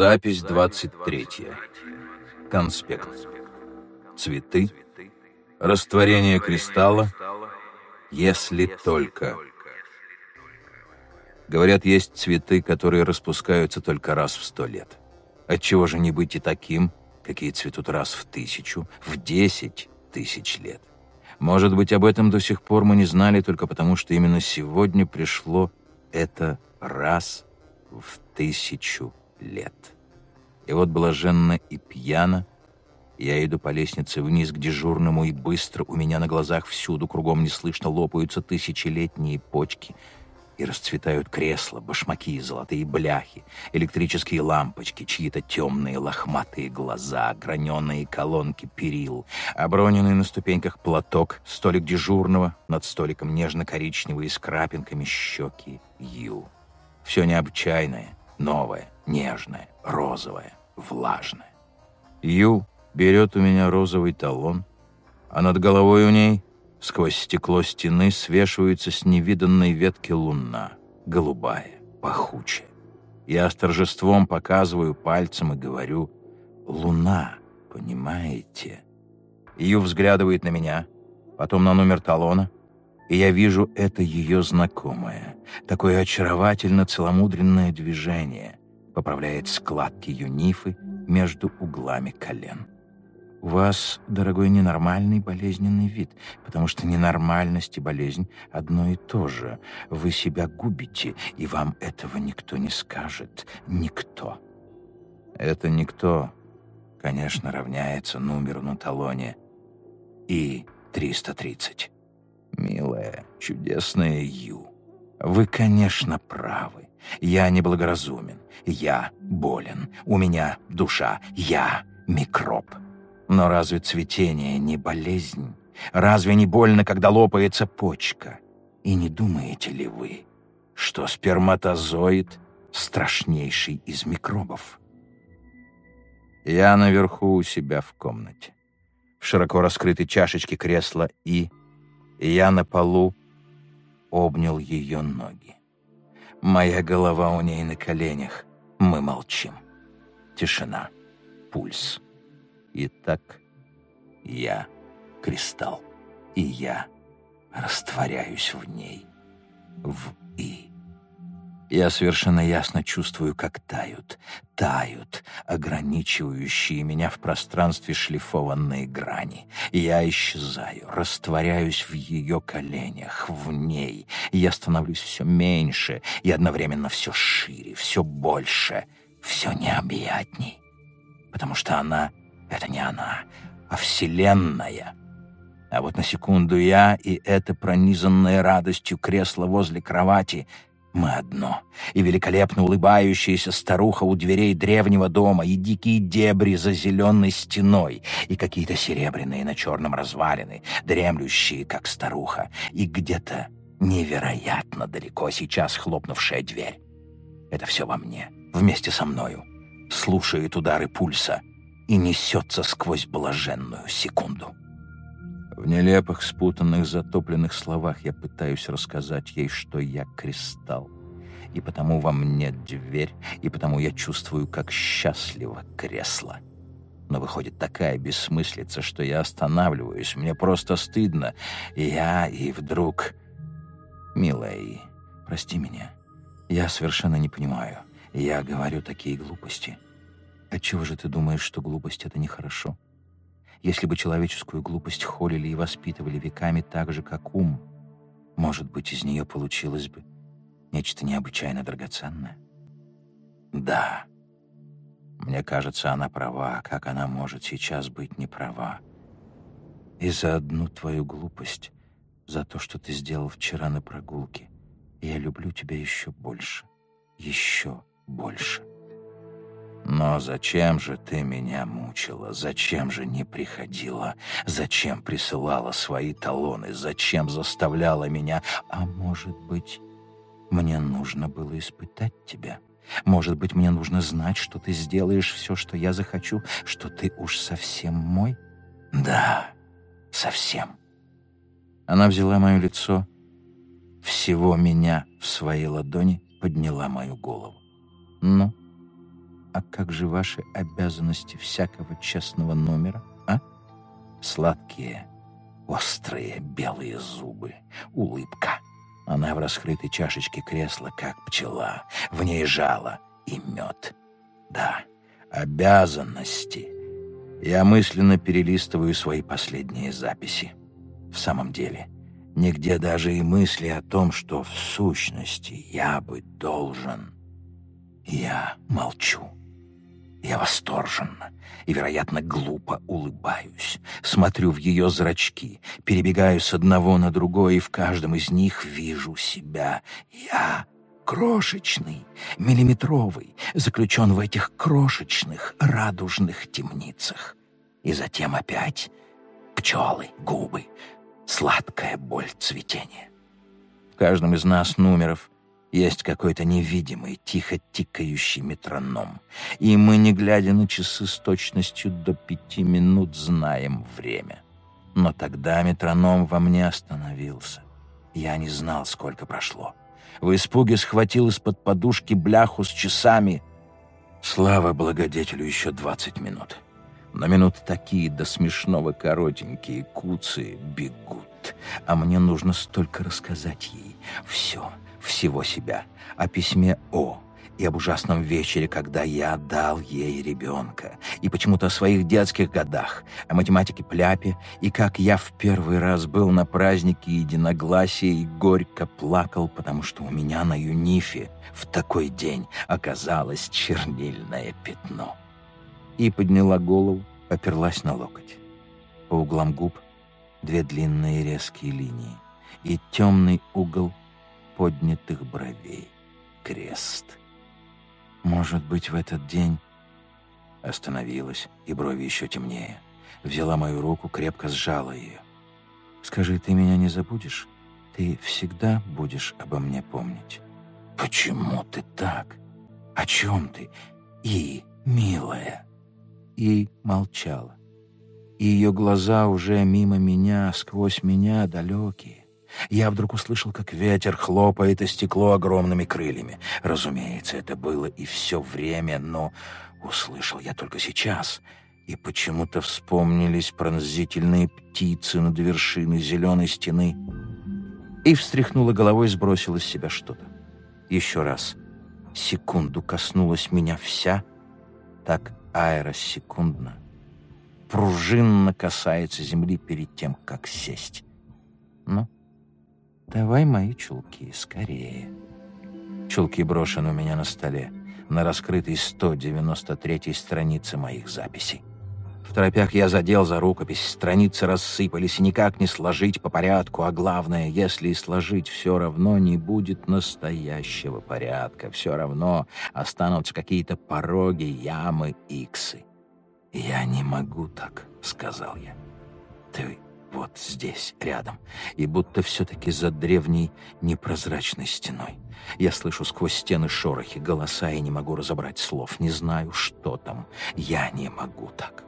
Запись 23. Конспект. Цветы. Растворение кристалла. Если только. Говорят, есть цветы, которые распускаются только раз в сто лет. Отчего же не быть и таким, какие цветут раз в тысячу, в десять тысяч лет? Может быть, об этом до сих пор мы не знали только потому, что именно сегодня пришло это раз в тысячу лет. И вот блаженно и пьяно я иду по лестнице вниз к дежурному, и быстро у меня на глазах всюду кругом не слышно лопаются тысячелетние почки — и расцветают кресла, башмаки, золотые бляхи, электрические лампочки, чьи-то темные лохматые глаза, граненые колонки перил, оброненный на ступеньках платок, столик дежурного, над столиком нежно-коричневые с крапинками щеки Ю. Все необычайное, новое, нежное, розовое, влажное. Ю берет у меня розовый талон, а над головой у ней Сквозь стекло стены свешивается с невиданной ветки луна, голубая, пахучая. Я с торжеством показываю пальцем и говорю «Луна, понимаете?» Ю взглядывает на меня, потом на номер талона, и я вижу это ее знакомое, такое очаровательно целомудренное движение, поправляет складки юнифы между углами колен. У вас, дорогой, ненормальный болезненный вид, потому что ненормальность и болезнь одно и то же. Вы себя губите, и вам этого никто не скажет. Никто. Это никто, конечно, равняется номеру на талоне. И 330. Милая, чудесная Ю, вы, конечно, правы. Я неблагоразумен. Я болен. У меня душа. Я микроб. Но разве цветение не болезнь? Разве не больно, когда лопается почка? И не думаете ли вы, что сперматозоид — страшнейший из микробов? Я наверху у себя в комнате. В широко раскрытой чашечке кресла И, и я на полу обнял ее ноги. Моя голова у ней на коленях. Мы молчим. Тишина. Пульс. Итак, я кристалл, и я растворяюсь в ней, в «и». Я совершенно ясно чувствую, как тают, тают ограничивающие меня в пространстве шлифованные грани. Я исчезаю, растворяюсь в ее коленях, в ней. Я становлюсь все меньше и одновременно все шире, все больше, все необъятней. Потому что она это не она, а Вселенная. А вот на секунду я и это пронизанное радостью кресло возле кровати — мы одно. И великолепно улыбающаяся старуха у дверей древнего дома, и дикие дебри за зеленой стеной, и какие-то серебряные на черном развалины, дремлющие, как старуха, и где-то невероятно далеко сейчас хлопнувшая дверь. Это все во мне, вместе со мною, слушает удары пульса — и несется сквозь блаженную секунду. В нелепых, спутанных, затопленных словах я пытаюсь рассказать ей, что я кристалл, и потому во мне дверь, и потому я чувствую, как счастливо кресло. Но выходит такая бессмыслица, что я останавливаюсь, мне просто стыдно. Я, и вдруг... Милая, прости меня, я совершенно не понимаю. Я говорю такие глупости. Отчего же ты думаешь, что глупость — это нехорошо? Если бы человеческую глупость холили и воспитывали веками так же, как ум, может быть, из нее получилось бы нечто необычайно драгоценное? Да. Мне кажется, она права. Как она может сейчас быть не права? И за одну твою глупость, за то, что ты сделал вчера на прогулке, я люблю тебя еще больше, еще больше. Но зачем же ты меня мучила? Зачем же не приходила? Зачем присылала свои талоны? Зачем заставляла меня? А может быть, мне нужно было испытать тебя? Может быть, мне нужно знать, что ты сделаешь все, что я захочу, что ты уж совсем мой? Да, совсем. Она взяла мое лицо, всего меня в своей ладони, подняла мою голову. Ну, А как же ваши обязанности всякого честного номера, а? Сладкие, острые белые зубы, улыбка. Она в раскрытой чашечке кресла, как пчела. В ней жало и мед. Да, обязанности. Я мысленно перелистываю свои последние записи. В самом деле, нигде даже и мысли о том, что в сущности я бы должен. Я молчу. Я восторженно и, вероятно, глупо улыбаюсь, смотрю в ее зрачки, перебегаю с одного на другое, и в каждом из них вижу себя. Я крошечный, миллиметровый, заключен в этих крошечных радужных темницах. И затем опять пчелы, губы, сладкая боль цветения. В каждом из нас номеров есть какой-то невидимый, тихо тикающий метроном. И мы, не глядя на часы с точностью до пяти минут, знаем время. Но тогда метроном во мне остановился. Я не знал, сколько прошло. В испуге схватил из-под подушки бляху с часами. Слава благодетелю, еще двадцать минут. На минут такие до смешного коротенькие куцы бегут. А мне нужно столько рассказать ей. Все, всего себя, о письме О, и об ужасном вечере, когда я отдал ей ребенка, и почему-то о своих детских годах, о математике Пляпе, и как я в первый раз был на празднике единогласия и горько плакал, потому что у меня на Юнифе в такой день оказалось чернильное пятно. И подняла голову, оперлась на локоть. По углам губ две длинные резкие линии и темный угол поднятых бровей. Крест. Может быть, в этот день... Остановилась, и брови еще темнее. Взяла мою руку, крепко сжала ее. «Скажи, ты меня не забудешь? Ты всегда будешь обо мне помнить?» «Почему ты так? О чем ты? И, милая?» И молчала. И ее глаза уже мимо меня, сквозь меня, далекие. Я вдруг услышал, как ветер хлопает о стекло огромными крыльями. Разумеется, это было и все время, но услышал я только сейчас. И почему-то вспомнились пронзительные птицы над вершиной зеленой стены. И встряхнула головой, сбросила с себя что-то. Еще раз. Секунду коснулась меня вся, так аэросекундно. Пружинно касается земли перед тем, как сесть. Ну, «Давай мои чулки, скорее». Чулки брошены у меня на столе, на раскрытой 193-й странице моих записей. В торопях я задел за рукопись, страницы рассыпались, и никак не сложить по порядку, а главное, если и сложить, все равно не будет настоящего порядка, все равно останутся какие-то пороги, ямы, иксы. «Я не могу так», — сказал я. «Ты вот здесь, рядом, и будто все-таки за древней непрозрачной стеной. Я слышу сквозь стены шорохи, голоса и не могу разобрать слов, не знаю, что там. Я не могу так.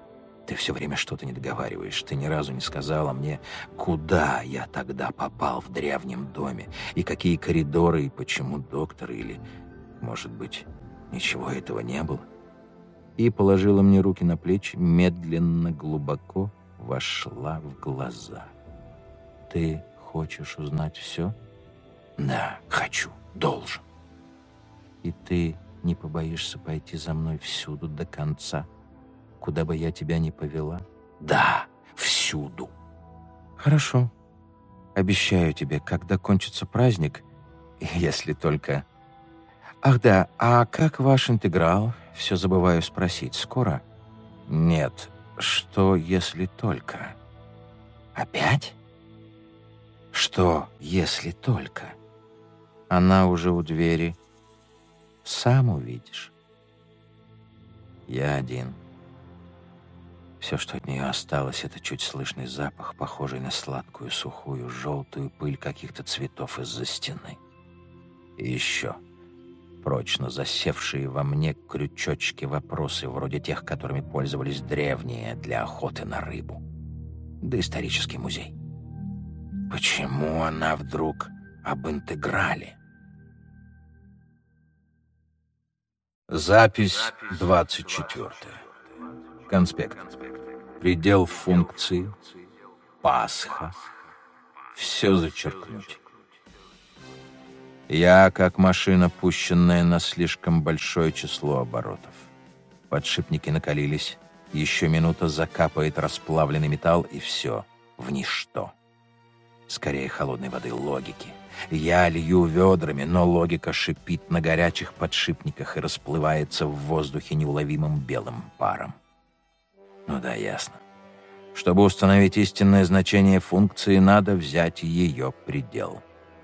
Ты все время что-то не договариваешь. Ты ни разу не сказала мне, куда я тогда попал в древнем доме, и какие коридоры, и почему доктор, или, может быть, ничего этого не было. И положила мне руки на плечи, медленно, глубоко, вошла в глаза. «Ты хочешь узнать все?» «Да, хочу, должен». «И ты не побоишься пойти за мной всюду до конца, куда бы я тебя ни повела?» «Да, всюду». «Хорошо. Обещаю тебе, когда кончится праздник, если только...» «Ах да, а как ваш интеграл? Все забываю спросить. Скоро?» «Нет, что, если только? Опять? Что, если только? Она уже у двери. Сам увидишь. Я один. Все, что от нее осталось, это чуть слышный запах, похожий на сладкую, сухую, желтую пыль каких-то цветов из-за стены. И еще прочно засевшие во мне крючочки вопросы, вроде тех, которыми пользовались древние для охоты на рыбу. Да исторический музей. Почему она вдруг об интеграле? Запись 24. Конспект. Предел функции. Пасха. Все зачеркнуть. Я как машина, пущенная на слишком большое число оборотов. Подшипники накалились. Еще минута закапает расплавленный металл, и все в ничто. Скорее холодной воды логики — я лью ведрами, но логика шипит на горячих подшипниках и расплывается в воздухе неуловимым белым паром. Ну да, ясно. Чтобы установить истинное значение функции, надо взять ее предел.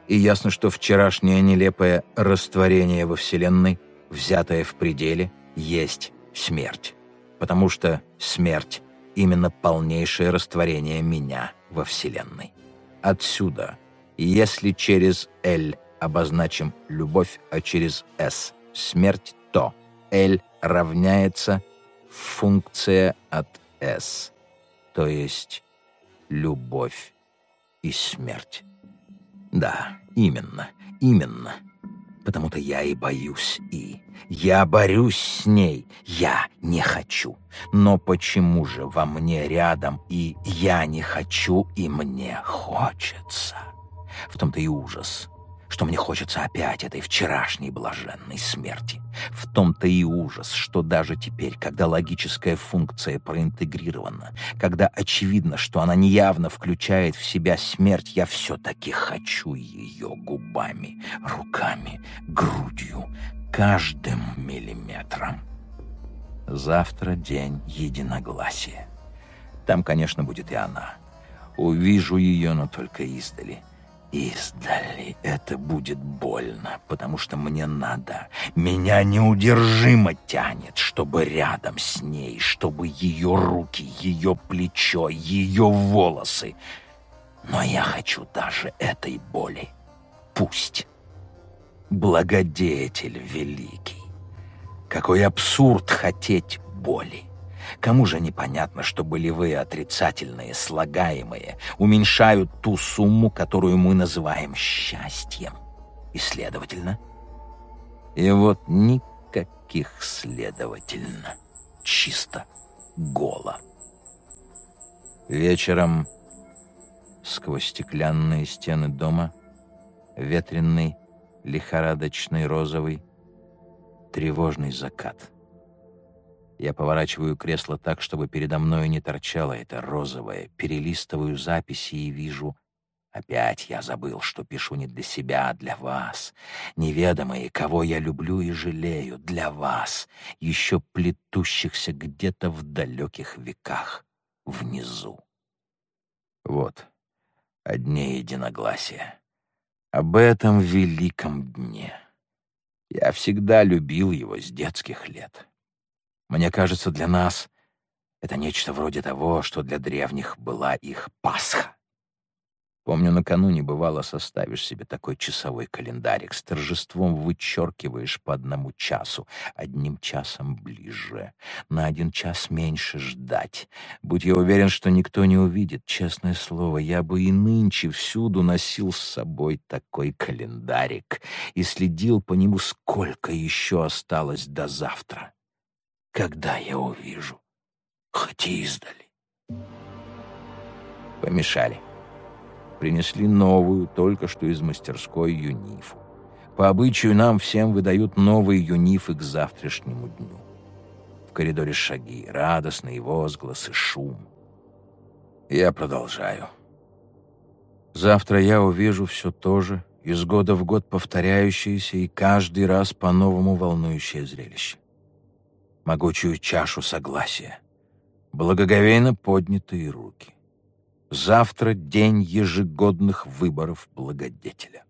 И ясно, что вчерашнее нелепое растворение во Вселенной, взятое в пределе, есть смерть. Потому что смерть — именно полнейшее растворение меня во Вселенной. Отсюда — если через «Л» обозначим любовь, а через «С» — смерть, то «Л» равняется функция от «С», то есть любовь и смерть. Да, именно, именно. Потому-то я и боюсь И. Я борюсь с ней. Я не хочу. Но почему же во мне рядом И я не хочу, и мне хочется? В том-то и ужас, что мне хочется опять этой вчерашней блаженной смерти. В том-то и ужас, что даже теперь, когда логическая функция проинтегрирована, когда очевидно, что она неявно включает в себя смерть, я все-таки хочу ее губами, руками, грудью, каждым миллиметром. Завтра день единогласия. Там, конечно, будет и она. Увижу ее, но только издали. Издали это будет больно, потому что мне надо. Меня неудержимо тянет, чтобы рядом с ней, чтобы ее руки, ее плечо, ее волосы. Но я хочу даже этой боли. Пусть. Благодетель великий. Какой абсурд хотеть боли. Кому же непонятно, что болевые отрицательные, слагаемые, уменьшают ту сумму, которую мы называем счастьем? И, следовательно... И вот никаких, следовательно, чисто голо. Вечером сквозь стеклянные стены дома, ветреный, лихорадочный розовый, тревожный закат — я поворачиваю кресло так, чтобы передо мной не торчало это розовое, перелистываю записи и вижу... Опять я забыл, что пишу не для себя, а для вас. Неведомые, кого я люблю и жалею, для вас, еще плетущихся где-то в далеких веках, внизу. Вот, одни единогласия. Об этом великом дне. Я всегда любил его с детских лет. Мне кажется, для нас это нечто вроде того, что для древних была их Пасха. Помню, накануне бывало составишь себе такой часовой календарик, с торжеством вычеркиваешь по одному часу, одним часом ближе, на один час меньше ждать. Будь я уверен, что никто не увидит, честное слово, я бы и нынче всюду носил с собой такой календарик и следил по нему, сколько еще осталось до завтра когда я увижу, хоть и издали. Помешали. Принесли новую, только что из мастерской юнифу. По обычаю нам всем выдают новые юнифы к завтрашнему дню. В коридоре шаги, радостные возгласы, шум. Я продолжаю. Завтра я увижу все то же, из года в год повторяющееся и каждый раз по-новому волнующее зрелище могучую чашу согласия, благоговейно поднятые руки. Завтра день ежегодных выборов благодетеля.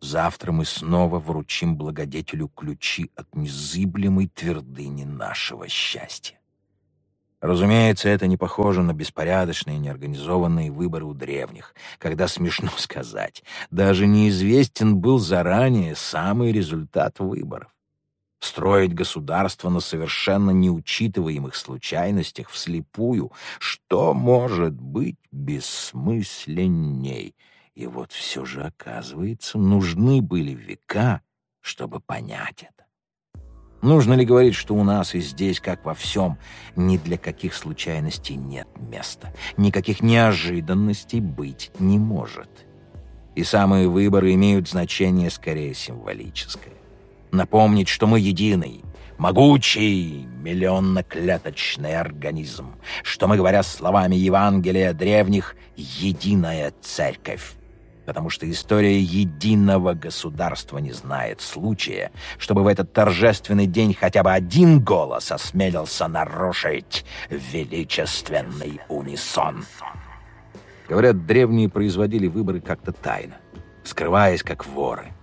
Завтра мы снова вручим благодетелю ключи от незыблемой твердыни нашего счастья. Разумеется, это не похоже на беспорядочные, неорганизованные выборы у древних, когда, смешно сказать, даже неизвестен был заранее самый результат выборов. Строить государство на совершенно неучитываемых случайностях вслепую, что может быть бессмысленней? И вот все же, оказывается, нужны были века, чтобы понять это. Нужно ли говорить, что у нас и здесь, как во всем, ни для каких случайностей нет места, никаких неожиданностей быть не может? И самые выборы имеют значение скорее символическое. Напомнить, что мы единый, могучий миллионноклеточный организм, что мы, говоря словами Евангелия древних, единая церковь потому что история единого государства не знает случая, чтобы в этот торжественный день хотя бы один голос осмелился нарушить величественный унисон. Говорят, древние производили выборы как-то тайно, скрываясь как воры.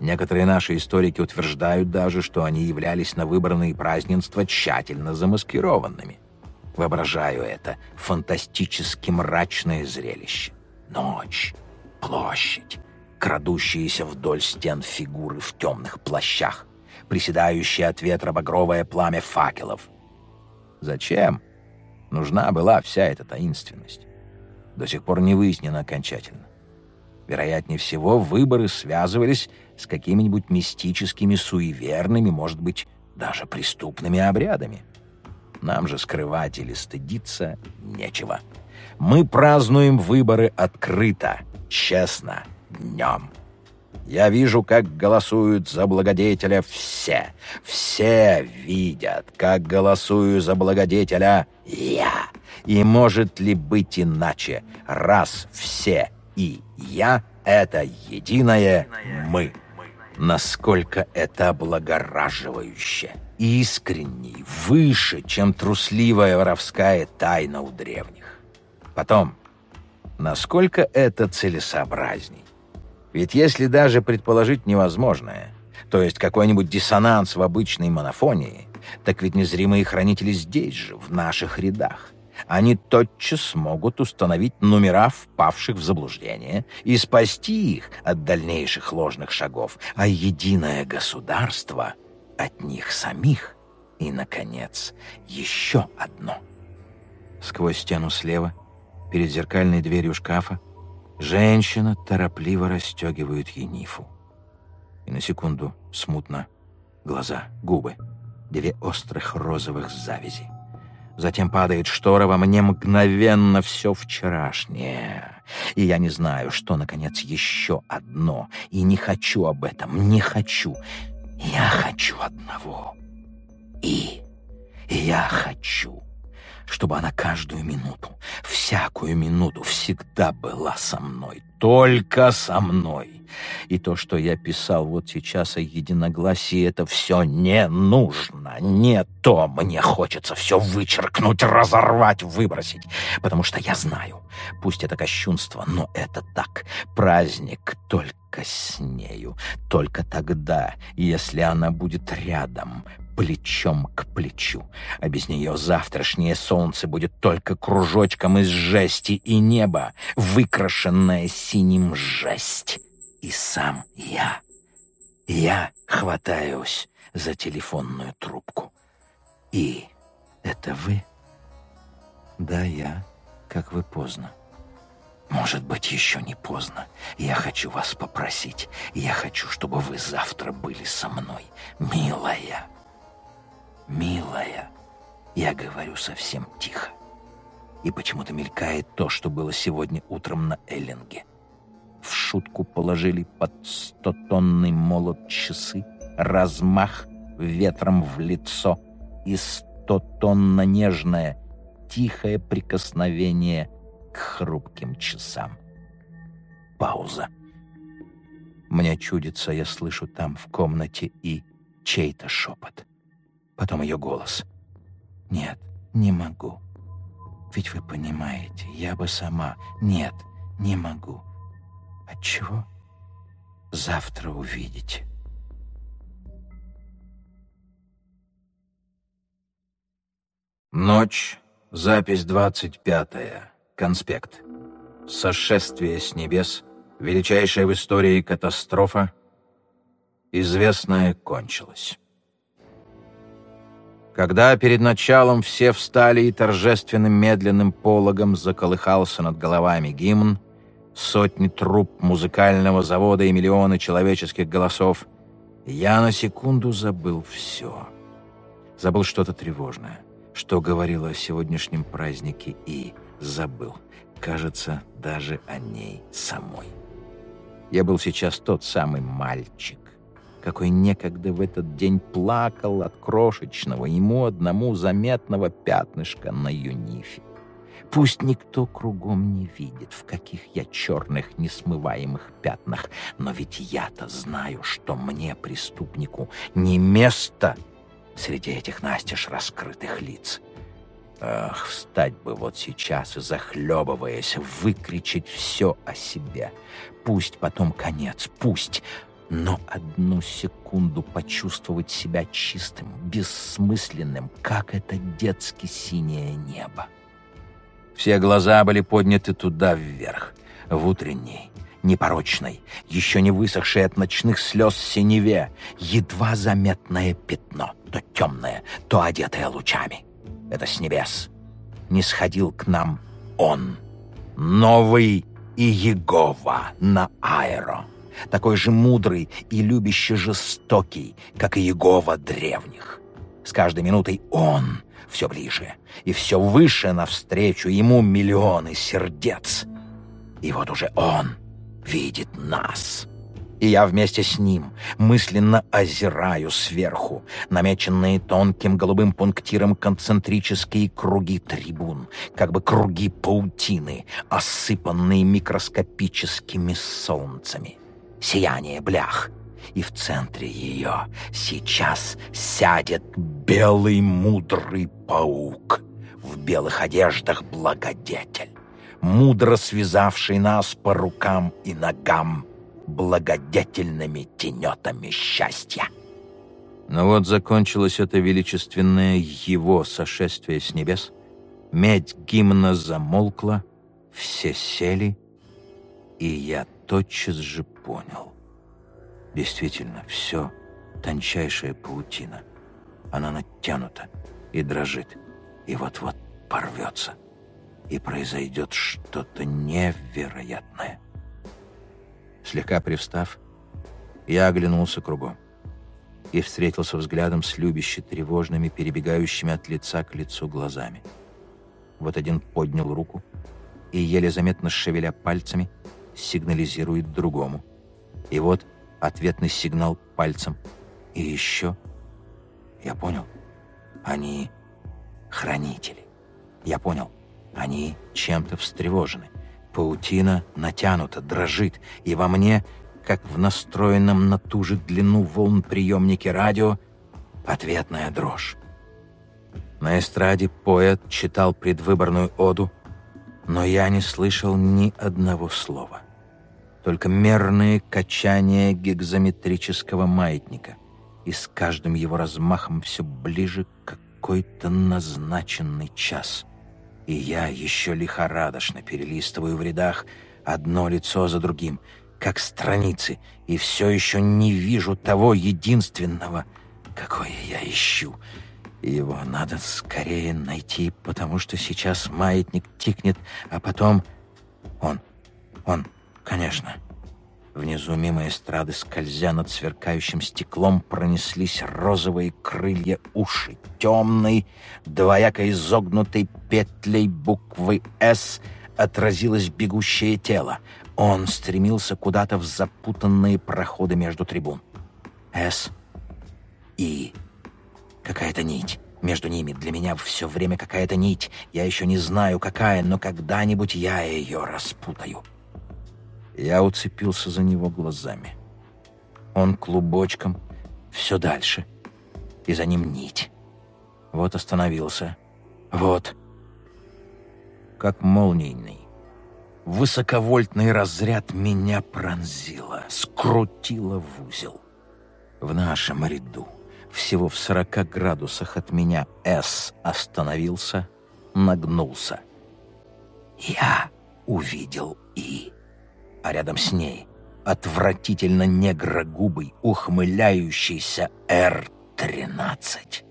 Некоторые наши историки утверждают даже, что они являлись на выбранные празднества тщательно замаскированными. Воображаю это фантастически мрачное зрелище. Ночь, Площадь. Крадущиеся вдоль стен фигуры в темных плащах. Приседающее от ветра багровое пламя факелов. Зачем? Нужна была вся эта таинственность. До сих пор не выяснено окончательно. Вероятнее всего, выборы связывались с какими-нибудь мистическими, суеверными, может быть, даже преступными обрядами. Нам же скрывать или стыдиться нечего. Мы празднуем выборы открыто — честно, днем. Я вижу, как голосуют за благодетеля все. Все видят, как голосую за благодетеля я. И может ли быть иначе, раз все и я — это единое мы? Насколько это облагораживающе, искренний, выше, чем трусливая воровская тайна у древних. Потом, насколько это целесообразней. Ведь если даже предположить невозможное, то есть какой-нибудь диссонанс в обычной монофонии, так ведь незримые хранители здесь же, в наших рядах. Они тотчас смогут установить номера впавших в заблуждение и спасти их от дальнейших ложных шагов, а единое государство от них самих. И, наконец, еще одно. Сквозь стену слева — перед зеркальной дверью шкафа, женщина торопливо расстегивает енифу. И на секунду смутно глаза, губы, две острых розовых завязи. Затем падает штора во мне мгновенно все вчерашнее. И я не знаю, что, наконец, еще одно. И не хочу об этом, не хочу. Я хочу одного. И, я хочу чтобы она каждую минуту, всякую минуту всегда была со мной, только со мной. И то, что я писал вот сейчас о единогласии, это все не нужно, не то. Мне хочется все вычеркнуть, разорвать, выбросить, потому что я знаю, пусть это кощунство, но это так. Праздник только с нею, только тогда, если она будет рядом, плечом к плечу, а без нее завтрашнее солнце будет только кружочком из жести и неба, выкрашенное синим жесть. И сам я, я хватаюсь за телефонную трубку. И это вы? Да, я, как вы поздно. Может быть, еще не поздно. Я хочу вас попросить. Я хочу, чтобы вы завтра были со мной, милая. «Милая», я говорю совсем тихо. И почему-то мелькает то, что было сегодня утром на Эллинге. В шутку положили под стотонный молот часы, размах ветром в лицо и стотонно нежное, тихое прикосновение к хрупким часам. Пауза. Мне чудится, я слышу там в комнате и чей-то шепот. Потом ее голос. «Нет, не могу. Ведь вы понимаете, я бы сама. Нет, не могу. Отчего? Завтра увидите». Ночь, запись двадцать пятая, конспект. Сошествие с небес, величайшая в истории катастрофа, известная кончилась. Когда перед началом все встали и торжественным медленным пологом заколыхался над головами гимн, сотни труб музыкального завода и миллионы человеческих голосов, я на секунду забыл все. Забыл что-то тревожное, что говорило о сегодняшнем празднике и забыл. Кажется, даже о ней самой. Я был сейчас тот самый мальчик, какой некогда в этот день плакал от крошечного, ему одному заметного пятнышка на юнифе. Пусть никто кругом не видит, в каких я черных несмываемых пятнах, но ведь я-то знаю, что мне, преступнику, не место среди этих настежь раскрытых лиц. Ах, встать бы вот сейчас и, захлебываясь, выкричить все о себе. Пусть потом конец, пусть, но одну секунду почувствовать себя чистым, бессмысленным, как это детски синее небо. Все глаза были подняты туда вверх, в утренней, непорочной, еще не высохшей от ночных слез синеве, едва заметное пятно, то темное, то одетое лучами. Это с небес. Не сходил к нам он, новый Иегова на Аэро, такой же мудрый и любящий жестокий, как и Иегова древних. С каждой минутой он все ближе и все выше навстречу ему миллионы сердец. И вот уже он видит нас. И я вместе с ним мысленно озираю сверху намеченные тонким голубым пунктиром концентрические круги трибун, как бы круги паутины, осыпанные микроскопическими солнцами. Сияние блях — и в центре ее сейчас сядет белый мудрый паук в белых одеждах благодетель, мудро связавший нас по рукам и ногам благодетельными тенетами счастья. Но вот закончилось это величественное его сошествие с небес, медь гимна замолкла, все сели, и я тотчас же понял. Действительно, все тончайшая паутина. Она натянута и дрожит, и вот-вот порвется, и произойдет что-то невероятное. Слегка привстав, я оглянулся кругом и встретился взглядом с любяще тревожными, перебегающими от лица к лицу глазами. Вот один поднял руку и, еле заметно шевеля пальцами, сигнализирует другому. И вот ответный сигнал пальцем. И еще... Я понял. Они хранители. Я понял. Они чем-то встревожены. Паутина натянута, дрожит, и во мне, как в настроенном на ту же длину волн приемнике радио, ответная дрожь. На эстраде поэт читал предвыборную оду, но я не слышал ни одного слова только мерные качания гигзометрического маятника, и с каждым его размахом все ближе какой-то назначенный час. И я еще лихорадочно перелистываю в рядах одно лицо за другим, как страницы, и все еще не вижу того единственного, какое я ищу. Его надо скорее найти, потому что сейчас маятник тикнет, а потом он, он Конечно. Внизу мимо эстрады, скользя над сверкающим стеклом, пронеслись розовые крылья уши. Темной, двояко изогнутой петлей буквы «С» отразилось бегущее тело. Он стремился куда-то в запутанные проходы между трибун. «С» и какая-то нить. Между ними для меня все время какая-то нить. Я еще не знаю, какая, но когда-нибудь я ее распутаю. Я уцепился за него глазами. Он клубочком, все дальше. И за ним нить. Вот остановился. Вот. Как молнийный. Высоковольтный разряд меня пронзило, скрутило в узел. В нашем ряду, всего в сорока градусах от меня, С остановился, нагнулся. Я увидел И а рядом с ней отвратительно негрогубый, ухмыляющийся Р-13.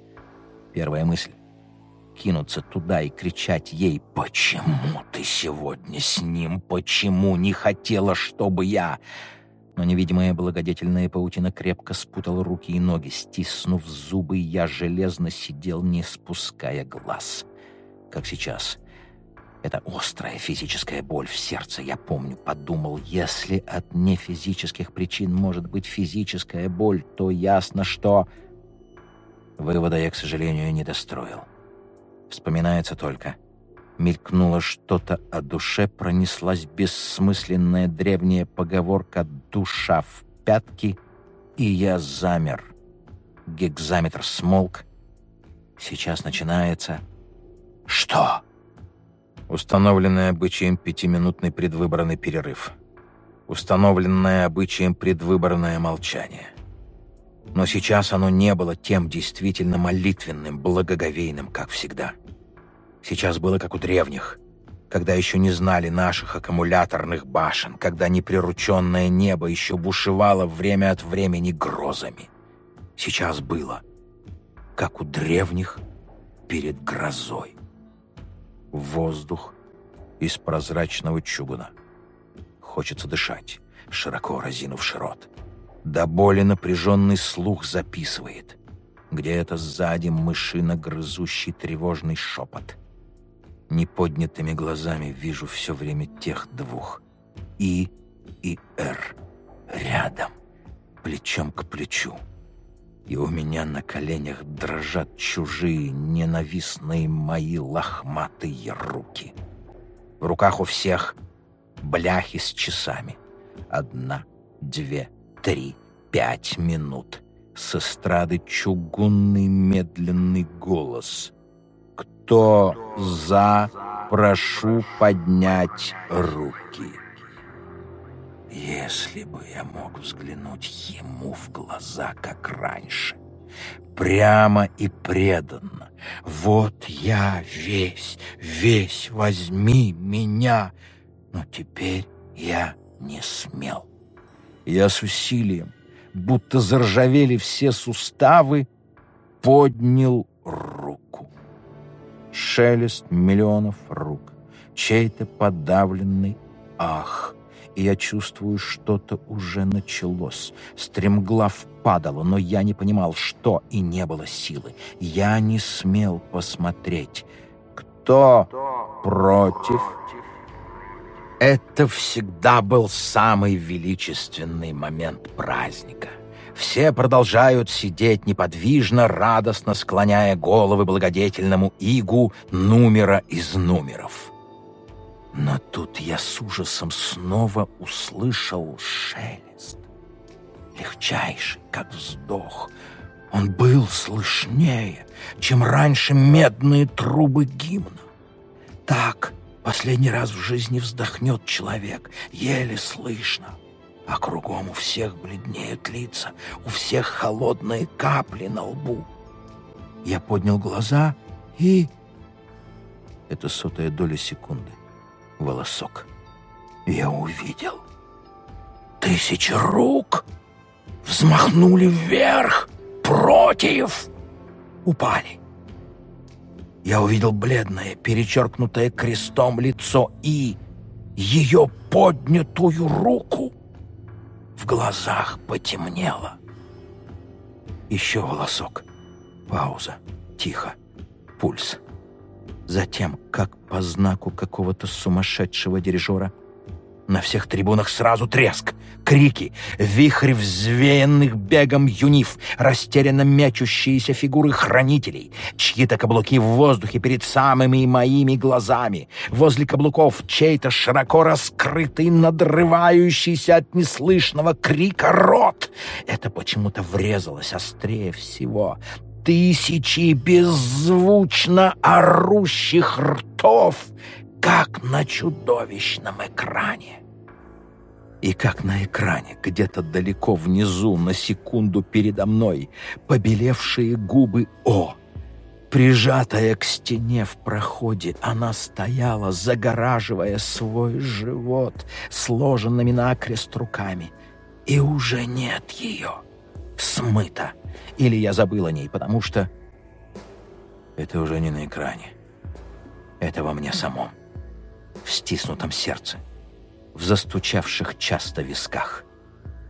Первая мысль — кинуться туда и кричать ей «Почему ты сегодня с ним? Почему не хотела, чтобы я...» но невидимая благодетельная паутина крепко спутала руки и ноги. Стиснув зубы, я железно сидел, не спуская глаз. Как сейчас. Это острая физическая боль в сердце, я помню, подумал, если от нефизических причин может быть физическая боль, то ясно, что... Вывода я, к сожалению, не достроил. Вспоминается только. Мелькнуло что-то о душе, пронеслась бессмысленная древняя поговорка «душа в пятки», и я замер. Гекзаметр смолк. Сейчас начинается... Что? Установленный обычаем пятиминутный предвыборный перерыв. Установленное обычаем предвыборное молчание. Но сейчас оно не было тем действительно молитвенным, благоговейным, как всегда. Сейчас было как у древних, когда еще не знали наших аккумуляторных башен, когда неприрученное небо еще бушевало время от времени грозами. Сейчас было, как у древних перед грозой. Воздух из прозрачного чугуна. Хочется дышать, широко разинувши рот. До боли напряженный слух записывает. Где-то сзади мышино грызущий тревожный шепот — Неподнятыми глазами вижу все время тех двух. И и Р. Рядом, плечом к плечу. И у меня на коленях дрожат чужие, ненавистные мои лохматые руки. В руках у всех бляхи с часами. Одна, две, три, пять минут. С эстрады чугунный медленный голос кто за, прошу поднять руки. Если бы я мог взглянуть ему в глаза, как раньше, прямо и преданно. Вот я весь, весь, возьми меня. Но теперь я не смел. Я с усилием, будто заржавели все суставы, поднял руку шелест миллионов рук, чей-то подавленный ах. И я чувствую, что-то уже началось. Стремглав падала, но я не понимал, что, и не было силы. Я не смел посмотреть. Кто против? Это всегда был самый величественный момент праздника. Все продолжают сидеть неподвижно, радостно склоняя головы благодетельному игу numера из номеров. Но тут я с ужасом снова услышал шелест. Легчайший, как вздох. Он был слышнее, чем раньше медные трубы гимна. Так последний раз в жизни вздохнет человек, еле слышно а кругом у всех бледнеют лица, у всех холодные капли на лбу. Я поднял глаза и... Это сотая доля секунды. Волосок. Я увидел. Тысячи рук взмахнули вверх, против, упали. Я увидел бледное, перечеркнутое крестом лицо и ее поднятую руку — в глазах потемнело. Еще волосок. Пауза. Тихо. Пульс. Затем, как по знаку какого-то сумасшедшего дирижера, на всех трибунах сразу треск, крики, вихрь взвеянных бегом юниф, растерянно мячущиеся фигуры хранителей, чьи-то каблуки в воздухе перед самыми моими глазами, возле каблуков чей-то широко раскрытый, надрывающийся от неслышного крика рот. Это почему-то врезалось острее всего. Тысячи беззвучно орущих ртов — как на чудовищном экране. И как на экране, где-то далеко внизу, на секунду передо мной, побелевшие губы О. Прижатая к стене в проходе, она стояла, загораживая свой живот сложенными накрест руками. И уже нет ее. Смыто. Или я забыл о ней, потому что... Это уже не на экране. Это во мне самом в стиснутом сердце, в застучавших часто висках.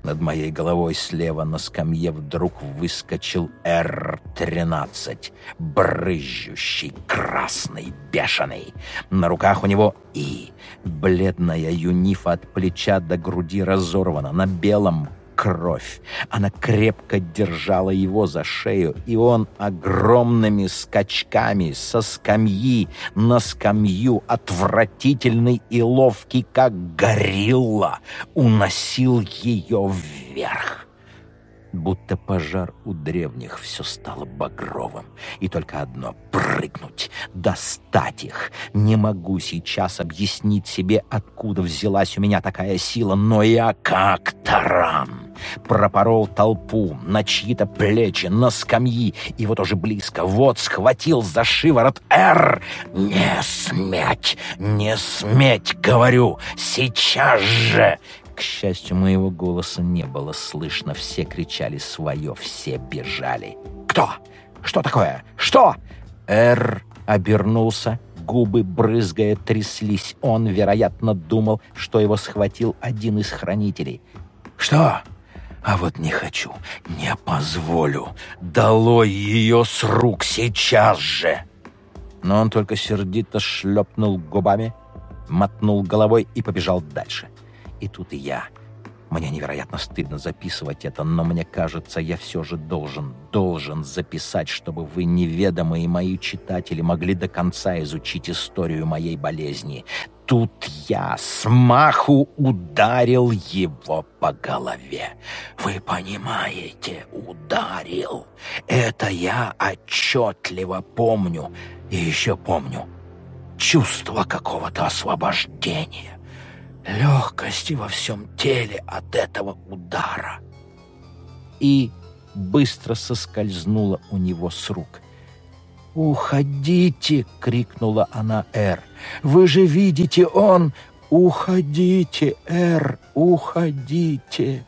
Над моей головой слева на скамье вдруг выскочил Р-13, брызжущий, красный, бешеный. На руках у него И. Бледная юнифа от плеча до груди разорвана. На белом кровь. Она крепко держала его за шею, и он огромными скачками со скамьи на скамью, отвратительный и ловкий, как горилла, уносил ее вверх будто пожар у древних, все стало багровым. И только одно — прыгнуть, достать их. Не могу сейчас объяснить себе, откуда взялась у меня такая сила, но я как таран. Пропорол толпу на чьи-то плечи, на скамьи, и вот уже близко, вот схватил за шиворот «Р!» «Не сметь, не сметь, говорю, сейчас же!» К счастью, моего голоса не было слышно. Все кричали свое, все бежали. «Кто? Что такое? Что?» Эр обернулся, губы брызгая тряслись. Он, вероятно, думал, что его схватил один из хранителей. «Что?» А вот не хочу, не позволю. Долой ее с рук сейчас же!» Но он только сердито шлепнул губами, мотнул головой и побежал дальше. И тут и я. Мне невероятно стыдно записывать это, но мне кажется, я все же должен, должен записать, чтобы вы, неведомые мои читатели, могли до конца изучить историю моей болезни. Тут я смаху ударил его по голове. Вы понимаете, ударил. Это я отчетливо помню. И еще помню чувство какого-то освобождения легкости во всем теле от этого удара. И быстро соскользнула у него с рук. «Уходите!» — крикнула она Эр. «Вы же видите, он... Уходите, Эр, уходите!»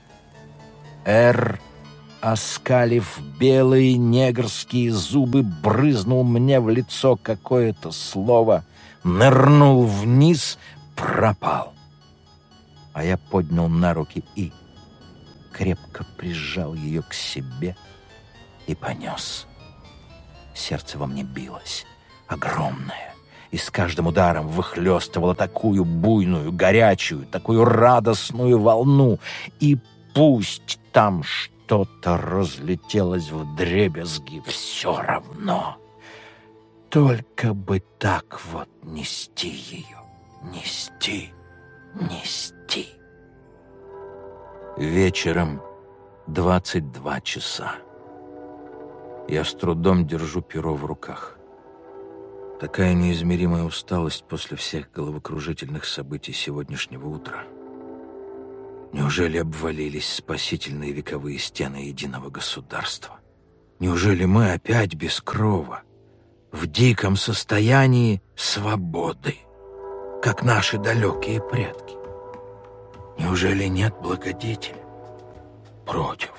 Эр, оскалив белые негрские зубы, брызнул мне в лицо какое-то слово, нырнул вниз, пропал а я поднял на руки и крепко прижал ее к себе и понес. Сердце во мне билось, огромное, и с каждым ударом выхлестывало такую буйную, горячую, такую радостную волну, и пусть там что-то разлетелось в дребезги, все равно. Только бы так вот нести ее, нести, нести идти. Вечером 22 часа. Я с трудом держу перо в руках. Такая неизмеримая усталость после всех головокружительных событий сегодняшнего утра. Неужели обвалились спасительные вековые стены единого государства? Неужели мы опять без крова, в диком состоянии свободы, как наши далекие предки? Неужели нет благодетеля? Против.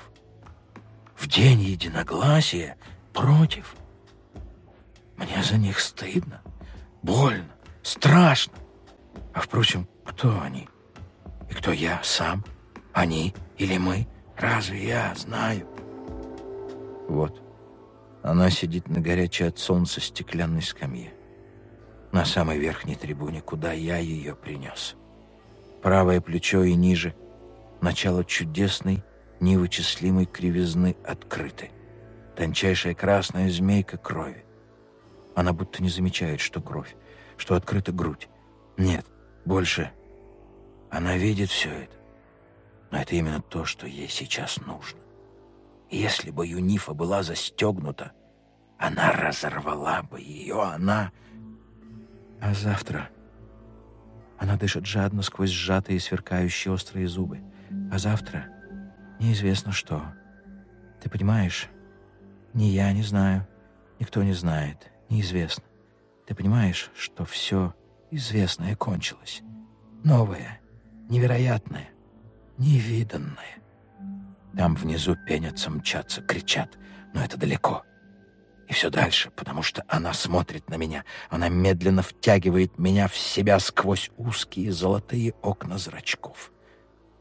В день единогласия против. Мне за них стыдно, больно, страшно. А впрочем, кто они? И кто я сам? Они или мы? Разве я знаю? Вот. Она сидит на горячей от солнца стеклянной скамье. На самой верхней трибуне, куда я ее принес правое плечо и ниже. Начало чудесной, невычислимой кривизны открыты. Тончайшая красная змейка крови. Она будто не замечает, что кровь, что открыта грудь. Нет, больше. Она видит все это. Но это именно то, что ей сейчас нужно. Если бы Юнифа была застегнута, она разорвала бы ее, она... А завтра... Она дышит жадно сквозь сжатые и сверкающие острые зубы. А завтра неизвестно что. Ты понимаешь? Ни я не знаю, никто не знает, неизвестно. Ты понимаешь, что все известное кончилось. Новое, невероятное, невиданное. Там внизу пенятся, мчатся, кричат, но это далеко. И все дальше, потому что она смотрит на меня. Она медленно втягивает меня в себя сквозь узкие золотые окна зрачков.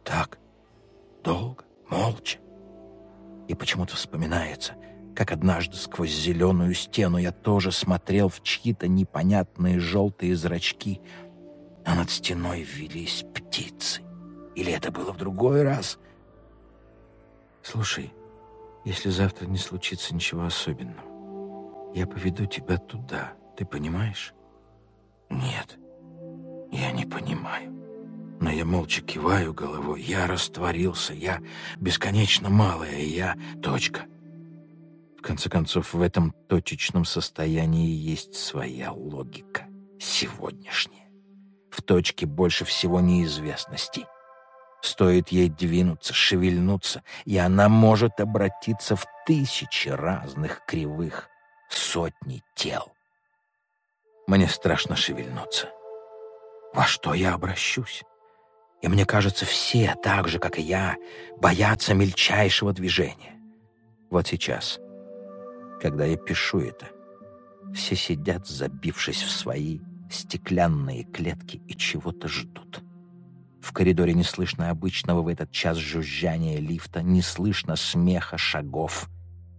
Так долго, молча. И почему-то вспоминается, как однажды сквозь зеленую стену я тоже смотрел в чьи-то непонятные желтые зрачки, а над стеной вились птицы. Или это было в другой раз? Слушай, если завтра не случится ничего особенного, я поведу тебя туда, ты понимаешь? Нет, я не понимаю. Но я молча киваю головой. Я растворился, я бесконечно малая, я точка. В конце концов, в этом точечном состоянии есть своя логика, сегодняшняя. В точке больше всего неизвестностей. Стоит ей двинуться, шевельнуться, и она может обратиться в тысячи разных кривых, сотни тел. Мне страшно шевельнуться. Во что я обращусь? И мне кажется, все, так же, как и я, боятся мельчайшего движения. Вот сейчас, когда я пишу это, все сидят, забившись в свои стеклянные клетки и чего-то ждут. В коридоре не слышно обычного в этот час жужжания лифта, не слышно смеха шагов.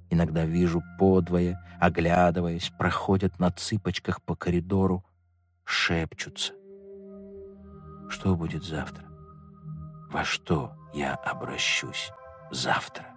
Иногда вижу подвое, оглядываясь, проходят на цыпочках по коридору, шепчутся. Что будет завтра? Во что я обращусь завтра?